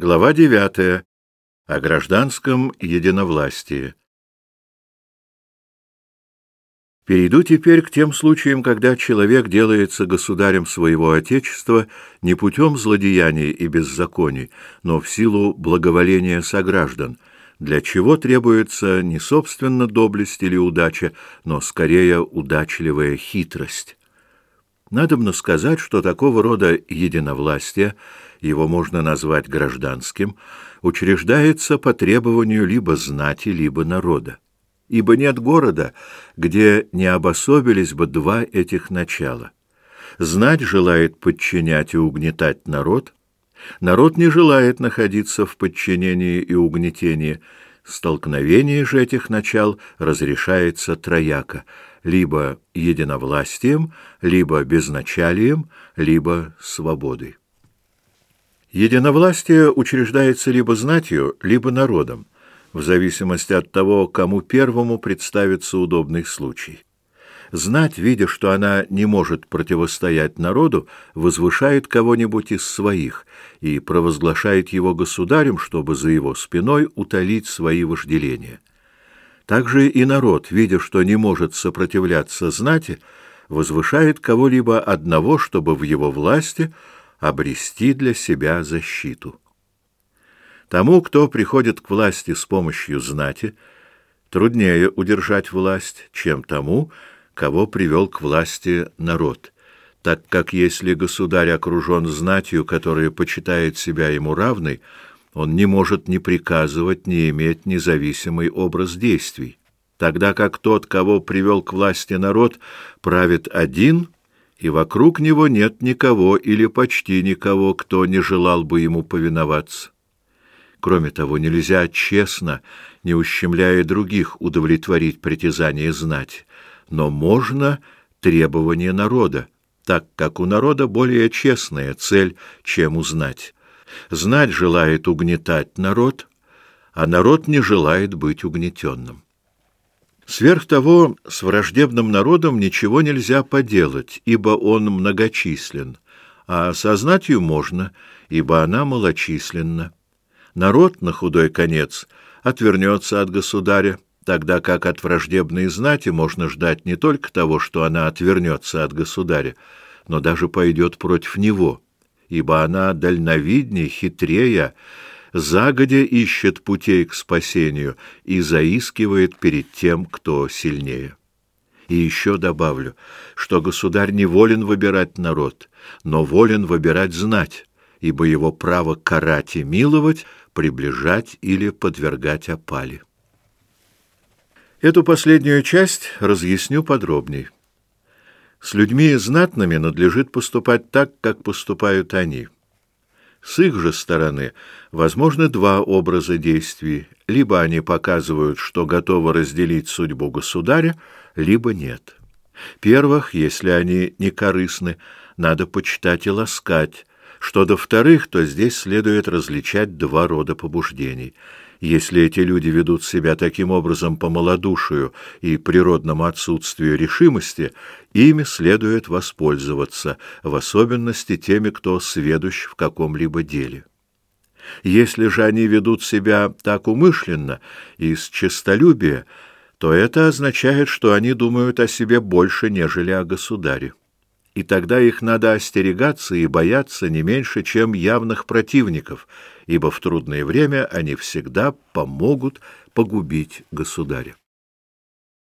Глава 9. О гражданском единовластии. Перейду теперь к тем случаям, когда человек делается государем своего Отечества не путем злодеяний и беззаконий, но в силу благоволения сограждан, для чего требуется не собственно доблесть или удача, но скорее удачливая хитрость. Надобно сказать, что такого рода единовластие – его можно назвать гражданским, учреждается по требованию либо знати, либо народа. Ибо нет города, где не обособились бы два этих начала. Знать желает подчинять и угнетать народ, народ не желает находиться в подчинении и угнетении, столкновение же этих начал разрешается трояко, либо единовластием, либо безначалием, либо свободой. Единовластие учреждается либо знатью, либо народом, в зависимости от того, кому первому представится удобный случай. Знать, видя, что она не может противостоять народу, возвышает кого-нибудь из своих и провозглашает его государем, чтобы за его спиной утолить свои вожделения. Также и народ, видя, что не может сопротивляться знати, возвышает кого-либо одного, чтобы в его власти – обрести для себя защиту. Тому, кто приходит к власти с помощью знати, труднее удержать власть, чем тому, кого привел к власти народ, так как если государь окружен знатью, которая почитает себя ему равной, он не может ни приказывать, ни иметь независимый образ действий, тогда как тот, кого привел к власти народ, правит один – и вокруг него нет никого или почти никого, кто не желал бы ему повиноваться. Кроме того, нельзя честно, не ущемляя других, удовлетворить притязания знать, но можно требования народа, так как у народа более честная цель, чем узнать. Знать желает угнетать народ, а народ не желает быть угнетенным. Сверх того, с враждебным народом ничего нельзя поделать, ибо он многочислен, а со знатью можно, ибо она малочисленна. Народ, на худой конец, отвернется от государя, тогда как от враждебной знати можно ждать не только того, что она отвернется от государя, но даже пойдет против него, ибо она дальновиднее, хитрее, загодя ищет путей к спасению и заискивает перед тем, кто сильнее. И еще добавлю, что государь не волен выбирать народ, но волен выбирать знать, ибо его право карать и миловать, приближать или подвергать опале. Эту последнюю часть разъясню подробней. С людьми знатными надлежит поступать так, как поступают они – с их же стороны возможны два образа действий. Либо они показывают, что готовы разделить судьбу государя, либо нет. Первых, если они не корыстны, надо почитать и ласкать. Что до вторых, то здесь следует различать два рода побуждений — если эти люди ведут себя таким образом по малодушию и природному отсутствию решимости, ими следует воспользоваться, в особенности теми, кто сведущ в каком-либо деле. Если же они ведут себя так умышленно и с честолюбия, то это означает, что они думают о себе больше, нежели о государе и тогда их надо остерегаться и бояться не меньше, чем явных противников, ибо в трудное время они всегда помогут погубить государя.